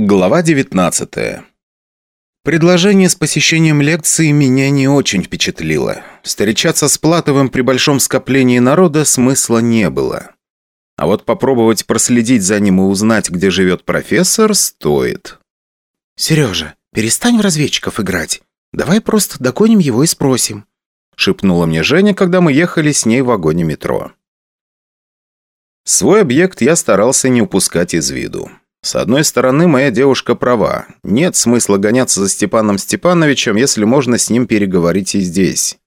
Глава 19 Предложение с посещением лекции меня не очень впечатлило. Встречаться с Платовым при большом скоплении народа смысла не было. А вот попробовать проследить за ним и узнать, где живет профессор, стоит. «Сережа, перестань в разведчиков играть. Давай просто догоним его и спросим», шепнула мне Женя, когда мы ехали с ней в вагоне метро. Свой объект я старался не упускать из виду. С одной стороны, моя девушка права. Нет смысла гоняться за Степаном Степановичем, если можно с ним переговорить и здесь.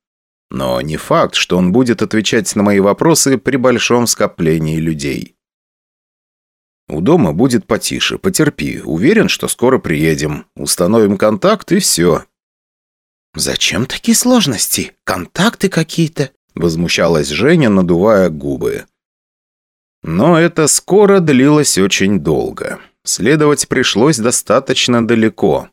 Но не факт, что он будет отвечать на мои вопросы при большом скоплении людей. У дома будет потише, потерпи. Уверен, что скоро приедем. Установим контакт и все. «Зачем такие сложности? Контакты какие-то?» Возмущалась Женя, надувая губы. Но это скоро длилось очень долго. Следовать пришлось достаточно далеко.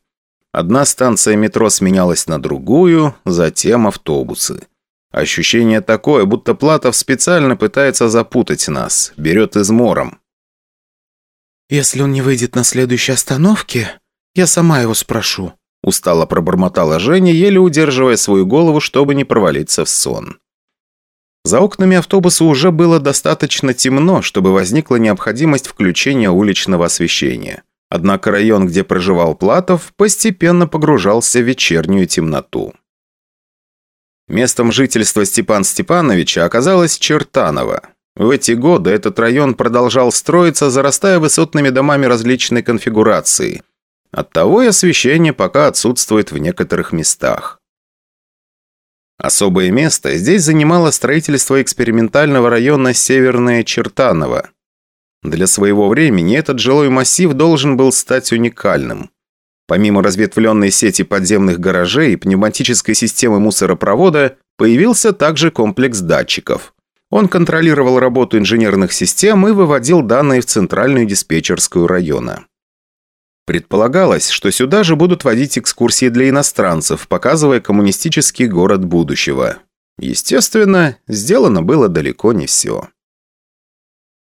Одна станция метро сменялась на другую, затем автобусы. Ощущение такое, будто Платов специально пытается запутать нас, берет измором. «Если он не выйдет на следующей остановке, я сама его спрошу», устало пробормотала Женя, еле удерживая свою голову, чтобы не провалиться в сон. За окнами автобуса уже было достаточно темно, чтобы возникла необходимость включения уличного освещения. Однако район, где проживал Платов, постепенно погружался в вечернюю темноту. Местом жительства Степан Степановича оказалось Чертаново. В эти годы этот район продолжал строиться, зарастая высотными домами различной конфигурации. Оттого и освещение пока отсутствует в некоторых местах. Особое место здесь занимало строительство экспериментального района Северное Чертаново. Для своего времени этот жилой массив должен был стать уникальным. Помимо разветвленной сети подземных гаражей и пневматической системы мусоропровода, появился также комплекс датчиков. Он контролировал работу инженерных систем и выводил данные в центральную диспетчерскую района. Предполагалось, что сюда же будут водить экскурсии для иностранцев, показывая коммунистический город будущего. Естественно, сделано было далеко не все.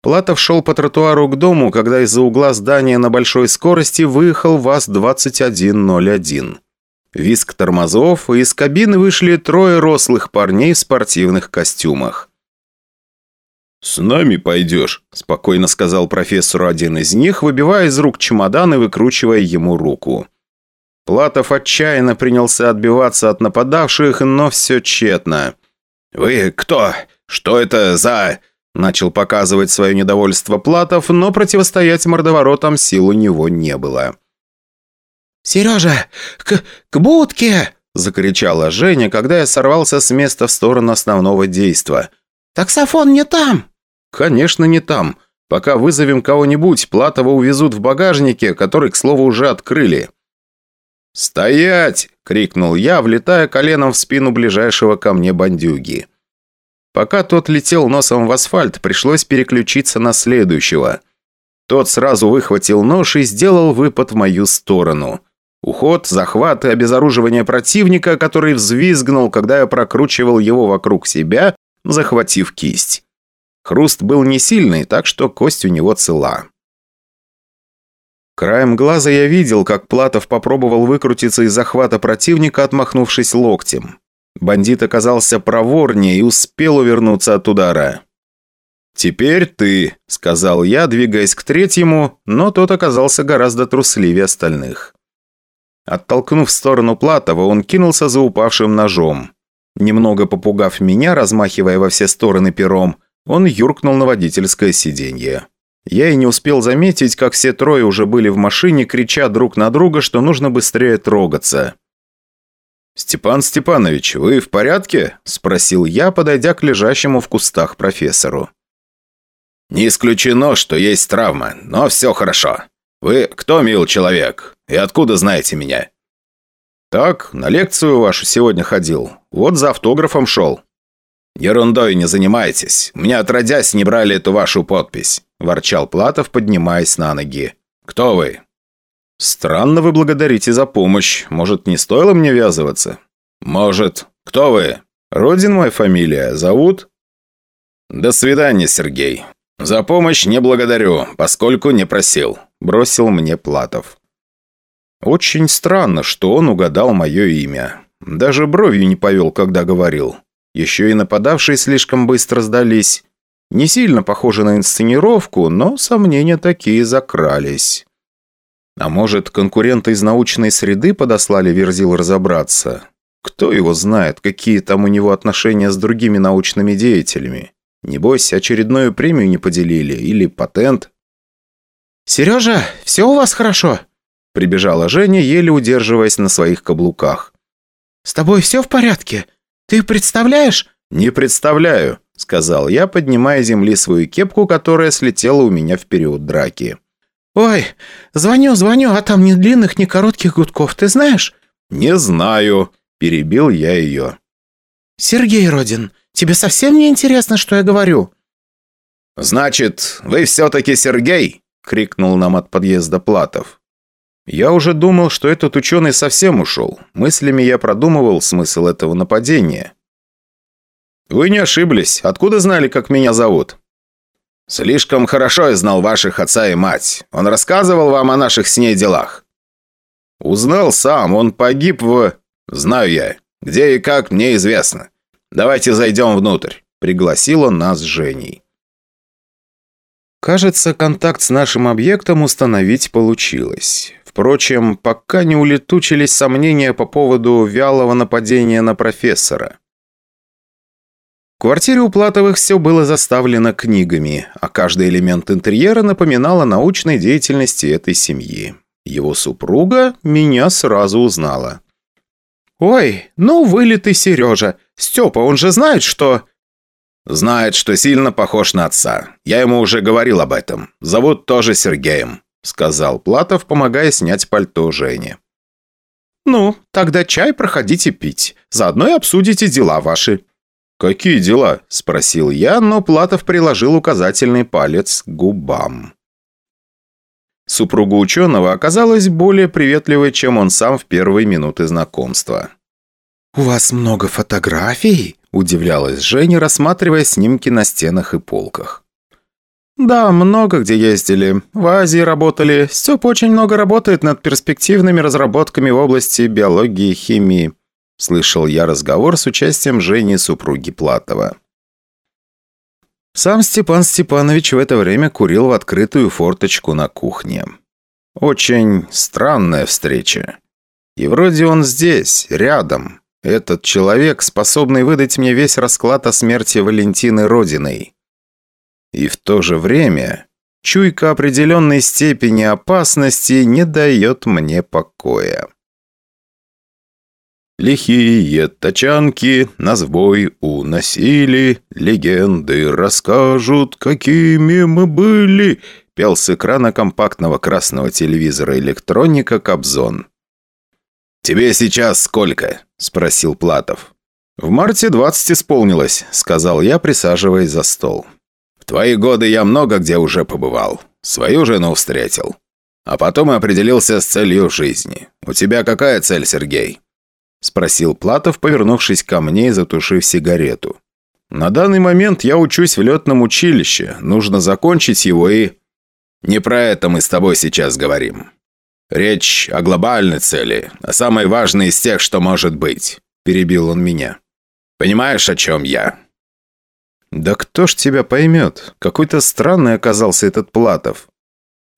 Платов шел по тротуару к дому, когда из-за угла здания на большой скорости выехал ВАЗ-2101. Виск тормозов, и из кабины вышли трое рослых парней в спортивных костюмах. «С нами пойдешь», – спокойно сказал профессору один из них, выбивая из рук чемодан и выкручивая ему руку. Платов отчаянно принялся отбиваться от нападавших, но все тщетно. «Вы кто? Что это за...» Начал показывать свое недовольство Платов, но противостоять мордоворотам сил у него не было. «Сережа, к, к будке!» – закричала Женя, когда я сорвался с места в сторону основного действа. «Таксофон не там!» «Конечно, не там. Пока вызовем кого-нибудь, Платова увезут в багажнике, который, к слову, уже открыли». «Стоять!» – крикнул я, влетая коленом в спину ближайшего ко мне бандюги. Пока тот летел носом в асфальт, пришлось переключиться на следующего. Тот сразу выхватил нож и сделал выпад в мою сторону. Уход, захват и обезоруживание противника, который взвизгнул, когда я прокручивал его вокруг себя, захватив кисть. Хруст был не сильный, так что кость у него цела. Краем глаза я видел, как Платов попробовал выкрутиться из захвата противника, отмахнувшись локтем. Бандит оказался проворнее и успел увернуться от удара. «Теперь ты», — сказал я, двигаясь к третьему, но тот оказался гораздо трусливее остальных. Оттолкнув в сторону Платова, он кинулся за упавшим ножом. Немного попугав меня, размахивая во все стороны пером, он юркнул на водительское сиденье. Я и не успел заметить, как все трое уже были в машине, крича друг на друга, что нужно быстрее трогаться. «Степан Степанович, вы в порядке?» – спросил я, подойдя к лежащему в кустах профессору. «Не исключено, что есть травма, но все хорошо. Вы кто, мил человек? И откуда знаете меня?» «Так, на лекцию вашу сегодня ходил. Вот за автографом шел». «Ерундой не занимайтесь. Мне отродясь не брали эту вашу подпись», – ворчал Платов, поднимаясь на ноги. «Кто вы?» «Странно вы благодарите за помощь. Может, не стоило мне ввязываться?» «Может. Кто вы?» «Родин моя фамилия. Зовут?» «До свидания, Сергей. За помощь не благодарю, поскольку не просил», – бросил мне Платов. Очень странно, что он угадал мое имя. Даже бровью не повел, когда говорил. Еще и нападавшие слишком быстро сдались. Не сильно похоже на инсценировку, но сомнения такие закрались. А может, конкуренты из научной среды подослали Верзил разобраться? Кто его знает, какие там у него отношения с другими научными деятелями? Небось, очередную премию не поделили или патент? «Сережа, все у вас хорошо?» Прибежала Женя, еле удерживаясь на своих каблуках. «С тобой все в порядке? Ты представляешь?» «Не представляю», — сказал я, поднимая земли свою кепку, которая слетела у меня в период драки. «Ой, звоню, звоню, а там ни длинных, ни коротких гудков, ты знаешь?» «Не знаю», — перебил я ее. «Сергей Родин, тебе совсем не интересно, что я говорю?» «Значит, вы все-таки Сергей?» — крикнул нам от подъезда Платов. Я уже думал, что этот ученый совсем ушел. Мыслями я продумывал смысл этого нападения. «Вы не ошиблись. Откуда знали, как меня зовут?» «Слишком хорошо я знал ваших отца и мать. Он рассказывал вам о наших с ней делах». «Узнал сам. Он погиб в...» «Знаю я. Где и как, мне известно. Давайте зайдем внутрь», — пригласил он нас Женей. Кажется, контакт с нашим объектом установить получилось. Впрочем, пока не улетучились сомнения по поводу вялого нападения на профессора. В квартире у Платовых все было заставлено книгами, а каждый элемент интерьера напоминал о научной деятельности этой семьи. Его супруга меня сразу узнала. «Ой, ну вылитый Сережа. Степа, он же знает, что...» «Знает, что сильно похож на отца. Я ему уже говорил об этом. Зовут тоже Сергеем», — сказал Платов, помогая снять пальто Жене. «Ну, тогда чай проходите пить. Заодно и обсудите дела ваши». «Какие дела?» – спросил я, но Платов приложил указательный палец к губам. Супруга ученого оказалась более приветливой, чем он сам в первые минуты знакомства. «У вас много фотографий?» – удивлялась Женя, рассматривая снимки на стенах и полках. «Да, много где ездили. В Азии работали. Степ очень много работает над перспективными разработками в области биологии и химии», – слышал я разговор с участием Жени, супруги Платова. Сам Степан Степанович в это время курил в открытую форточку на кухне. Очень странная встреча. И вроде он здесь, рядом, этот человек, способный выдать мне весь расклад о смерти Валентины Родиной. И в то же время чуйка определенной степени опасности не дает мне покоя. Лихие тачанки на сбой уносили, легенды расскажут, какими мы были, пел с экрана компактного красного телевизора электроника Кобзон. «Тебе сейчас сколько?» – спросил Платов. «В марте 20 исполнилось», – сказал я, присаживаясь за стол. «В твои годы я много где уже побывал. Свою жену встретил. А потом и определился с целью жизни. У тебя какая цель, Сергей?» – спросил Платов, повернувшись ко мне и затушив сигарету. «На данный момент я учусь в летном училище. Нужно закончить его и...» «Не про это мы с тобой сейчас говорим. «Речь о глобальной цели, о самой важной из тех, что может быть», – перебил он меня. «Понимаешь, о чем я?» «Да кто ж тебя поймет? Какой-то странный оказался этот Платов.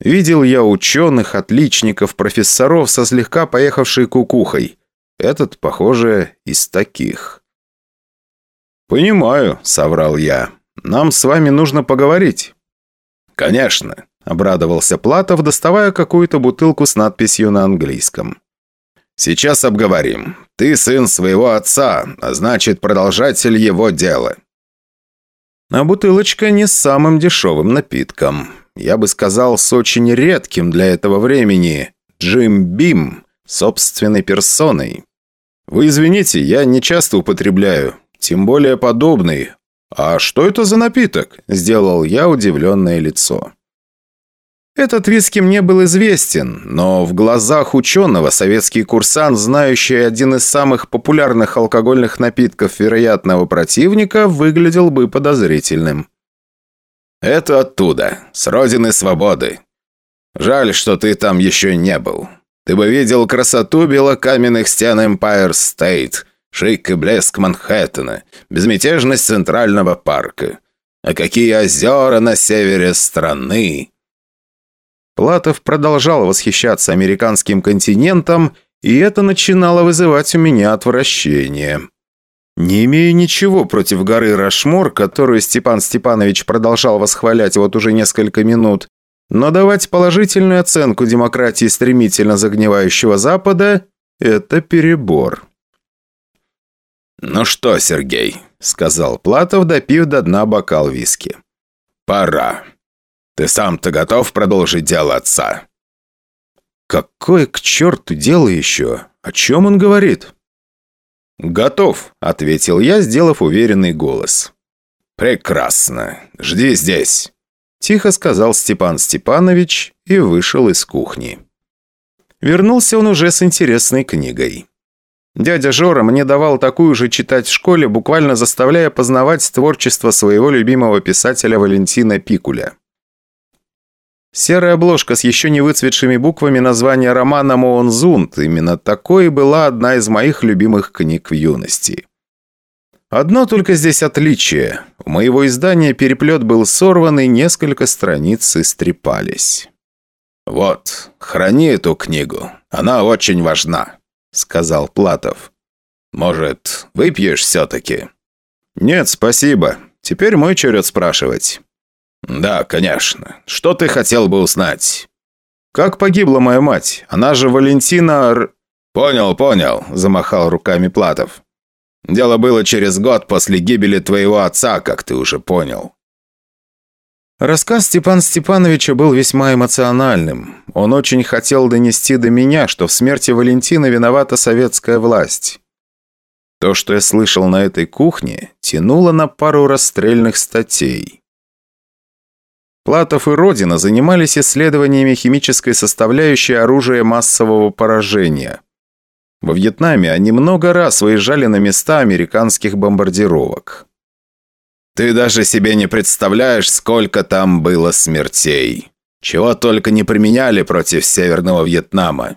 Видел я ученых, отличников, профессоров со слегка поехавшей кукухой. Этот, похоже, из таких». «Понимаю», – соврал я. «Нам с вами нужно поговорить». «Конечно. – обрадовался Платов, доставая какую-то бутылку с надписью на английском. «Сейчас обговорим. Ты сын своего отца, а значит, продолжатель его дела». А бутылочка не самым дешевым напитком. Я бы сказал, с очень редким для этого времени. Джим Бим, собственной персоной. Вы извините, я не часто употребляю, тем более подобный. А что это за напиток? Сделал я удивленное лицо. Этот виски мне был известен, но в глазах ученого советский курсант, знающий один из самых популярных алкогольных напитков вероятного противника, выглядел бы подозрительным. «Это оттуда, с родины свободы. Жаль, что ты там еще не был. Ты бы видел красоту белокаменных стен Empire State, шик и блеск Манхэттена, безмятежность Центрального парка. А какие озера на севере страны!» Платов продолжал восхищаться американским континентом, и это начинало вызывать у меня отвращение. Не имею ничего против горы Рашмор, которую Степан Степанович продолжал восхвалять вот уже несколько минут, но давать положительную оценку демократии стремительно загнивающего Запада – это перебор. «Ну что, Сергей», – сказал Платов, допив до дна бокал виски. «Пора. Ты сам-то готов продолжить дело отца?» «Какое к черту дело еще? О чем он говорит?» «Готов», – ответил я, сделав уверенный голос. «Прекрасно. Жди здесь», – тихо сказал Степан Степанович и вышел из кухни. Вернулся он уже с интересной книгой. Дядя Жора мне давал такую же читать в школе, буквально заставляя познавать творчество своего любимого писателя Валентина Пикуля. Серая обложка с еще не выцветшими буквами названия романа «Моонзунд» именно такой была одна из моих любимых книг в юности. Одно только здесь отличие. У моего издания переплет был сорван и несколько страниц истрепались. «Вот, храни эту книгу. Она очень важна», — сказал Платов. «Может, выпьешь все-таки?» «Нет, спасибо. Теперь мой черед спрашивать». «Да, конечно. Что ты хотел бы узнать?» «Как погибла моя мать? Она же Валентина Р...» «Понял, понял», – замахал руками Платов. «Дело было через год после гибели твоего отца, как ты уже понял». Рассказ Степана Степановича был весьма эмоциональным. Он очень хотел донести до меня, что в смерти Валентина виновата советская власть. То, что я слышал на этой кухне, тянуло на пару расстрельных статей. Платов и Родина занимались исследованиями химической составляющей оружия массового поражения. Во Вьетнаме они много раз выезжали на места американских бомбардировок. «Ты даже себе не представляешь, сколько там было смертей. Чего только не применяли против Северного Вьетнама»,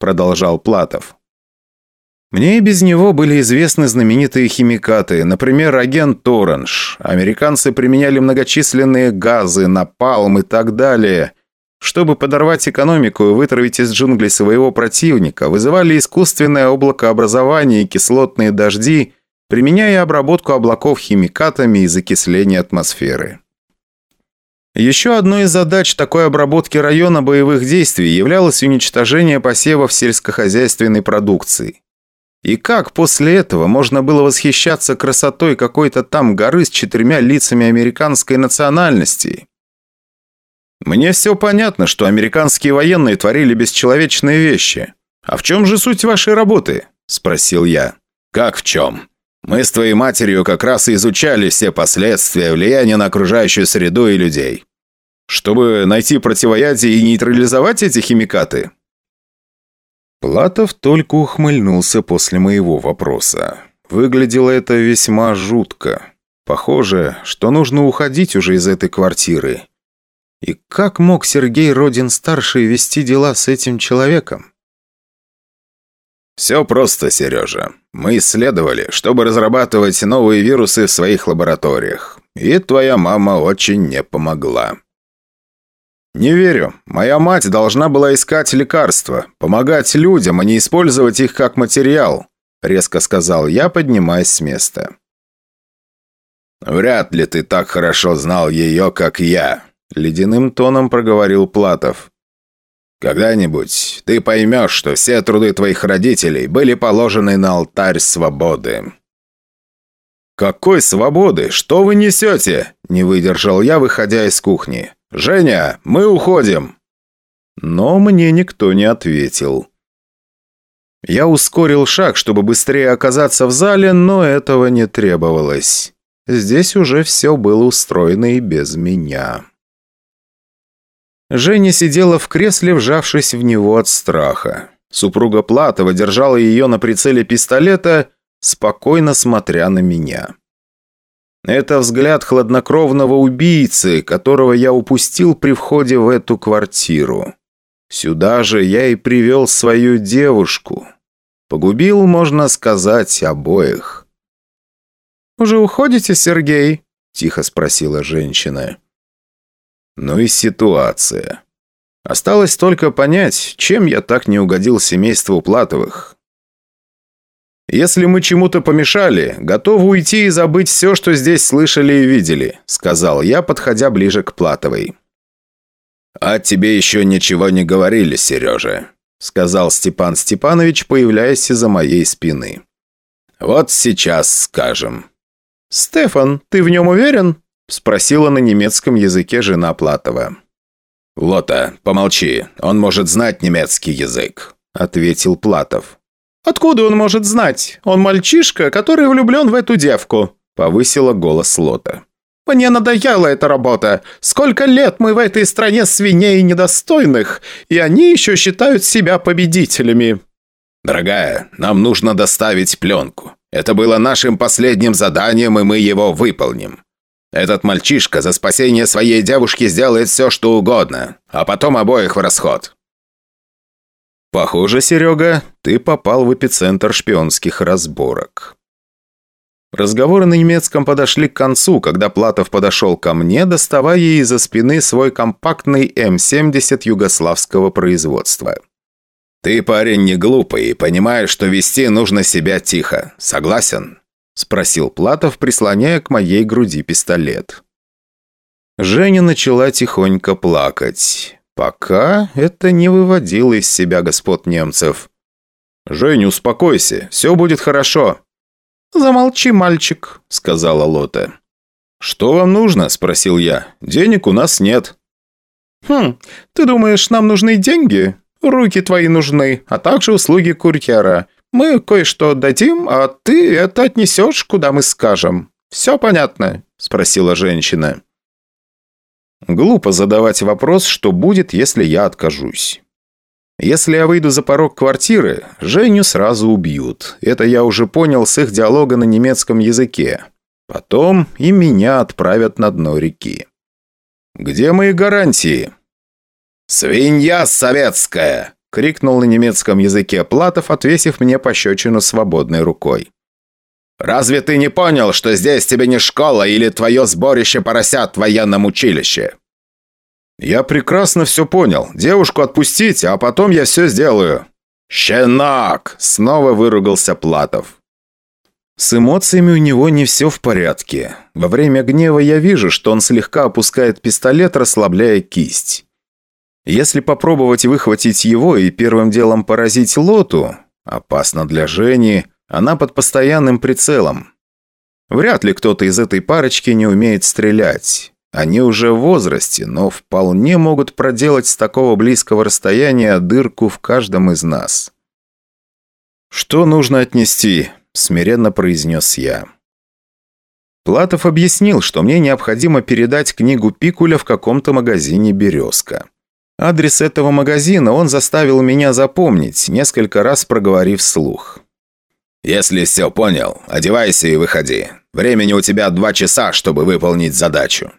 продолжал Платов. Мне и без него были известны знаменитые химикаты, например, агент Оранж. Американцы применяли многочисленные газы, напалм и так далее. Чтобы подорвать экономику и вытравить из джунглей своего противника, вызывали искусственное облакообразование и кислотные дожди, применяя обработку облаков химикатами и закисление атмосферы. Еще одной из задач такой обработки района боевых действий являлось уничтожение посевов сельскохозяйственной продукции. И как после этого можно было восхищаться красотой какой-то там горы с четырьмя лицами американской национальности? Мне все понятно, что американские военные творили бесчеловечные вещи. А в чем же суть вашей работы? Спросил я. Как в чем? Мы с твоей матерью как раз и изучали все последствия влияния на окружающую среду и людей. Чтобы найти противоядие и нейтрализовать эти химикаты? Платов только ухмыльнулся после моего вопроса. Выглядело это весьма жутко. Похоже, что нужно уходить уже из этой квартиры. И как мог Сергей Родин-старший вести дела с этим человеком? «Все просто, Сережа. Мы исследовали, чтобы разрабатывать новые вирусы в своих лабораториях. И твоя мама очень не помогла. «Не верю. Моя мать должна была искать лекарства, помогать людям, а не использовать их как материал», резко сказал я, поднимаясь с места. «Вряд ли ты так хорошо знал ее, как я», ледяным тоном проговорил Платов. «Когда-нибудь ты поймешь, что все труды твоих родителей были положены на алтарь свободы». «Какой свободы? Что вы несете?» – не выдержал я, выходя из кухни. «Женя, мы уходим!» Но мне никто не ответил. Я ускорил шаг, чтобы быстрее оказаться в зале, но этого не требовалось. Здесь уже все было устроено и без меня. Женя сидела в кресле, вжавшись в него от страха. Супруга Платова держала ее на прицеле пистолета, спокойно смотря на меня. Это взгляд хладнокровного убийцы, которого я упустил при входе в эту квартиру. Сюда же я и привел свою девушку. Погубил, можно сказать, обоих. «Уже уходите, Сергей?» – тихо спросила женщина. Ну и ситуация. Осталось только понять, чем я так не угодил семейству Платовых. «Если мы чему-то помешали, готовы уйти и забыть все, что здесь слышали и видели», сказал я, подходя ближе к Платовой. «А тебе еще ничего не говорили, Сережа», сказал Степан Степанович, появляясь из-за моей спины. «Вот сейчас скажем». «Стефан, ты в нем уверен?» спросила на немецком языке жена Платова. «Лота, помолчи, он может знать немецкий язык», ответил Платов. «Откуда он может знать? Он мальчишка, который влюблен в эту девку», повысила голос Лота. «Мне надоела эта работа. Сколько лет мы в этой стране свиней недостойных, и они еще считают себя победителями». «Дорогая, нам нужно доставить пленку. Это было нашим последним заданием, и мы его выполним. Этот мальчишка за спасение своей девушки сделает все, что угодно, а потом обоих в расход». «Похоже, Серега, ты попал в эпицентр шпионских разборок». Разговоры на немецком подошли к концу, когда Платов подошел ко мне, доставая из-за спины свой компактный М-70 югославского производства. «Ты, парень, не глупый и понимаешь, что вести нужно себя тихо. Согласен?» – спросил Платов, прислоняя к моей груди пистолет. Женя начала тихонько плакать. Пока это не выводило из себя господ немцев. «Жень, успокойся, все будет хорошо», «Замолчи, мальчик», — сказала Лота. «Что вам нужно?» – спросил я. «Денег у нас нет». «Хм, ты думаешь, нам нужны деньги? Руки твои нужны, а также услуги курьера. Мы кое-что дадим, а ты это отнесешь, куда мы скажем. Все понятно?» – спросила женщина. Глупо задавать вопрос, что будет, если я откажусь. Если я выйду за порог квартиры, Женю сразу убьют. Это я уже понял с их диалога на немецком языке. Потом и меня отправят на дно реки. Где мои гарантии? «Свинья советская!» — крикнул на немецком языке Платов, отвесив мне пощечину свободной рукой. «Разве ты не понял, что здесь тебе не школа или твое сборище поросят в военном училище?» «Я прекрасно все понял. Девушку отпустите, а потом я все сделаю». «Щенок!» – снова выругался Платов. С эмоциями у него не все в порядке. Во время гнева я вижу, что он слегка опускает пистолет, расслабляя кисть. Если попробовать выхватить его и первым делом поразить лоту, опасно для Жени, она под постоянным прицелом. Вряд ли кто-то из этой парочки не умеет стрелять. Они уже в возрасте, но вполне могут проделать с такого близкого расстояния дырку в каждом из нас. «Что нужно отнести?» – смиренно произнес я. Платов объяснил, что мне необходимо передать книгу Пикуля в каком-то магазине «Березка». Адрес этого магазина он заставил меня запомнить, несколько раз проговорив вслух. «Если все понял, одевайся и выходи. Времени у тебя два часа, чтобы выполнить задачу».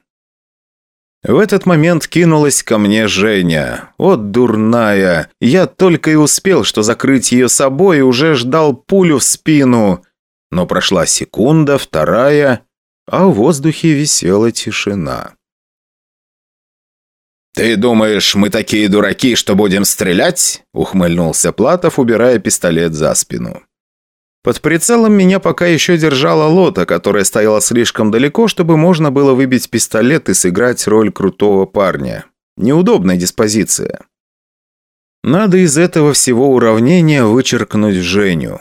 В этот момент кинулась ко мне Женя. Вот дурная. Я только и успел, что закрыть ее собой уже ждал пулю в спину. Но прошла секунда, вторая, а в воздухе висела тишина. «Ты думаешь, мы такие дураки, что будем стрелять?» – ухмыльнулся Платов, убирая пистолет за спину. Под прицелом меня пока еще держала лота, которая стояла слишком далеко, чтобы можно было выбить пистолет и сыграть роль крутого парня. Неудобная диспозиция. Надо из этого всего уравнения вычеркнуть Женю.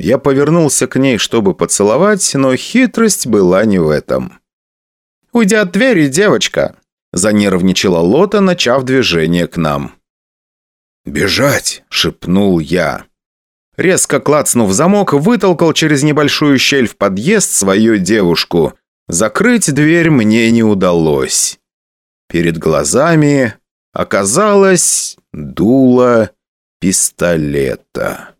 Я повернулся к ней, чтобы поцеловать, но хитрость была не в этом. «Уйди от двери, девочка!» – занервничала Лота, начав движение к нам. «Бежать!» – шепнул я. Резко клацнув замок, вытолкал через небольшую щель в подъезд свою девушку. Закрыть дверь мне не удалось. Перед глазами оказалось дуло пистолета.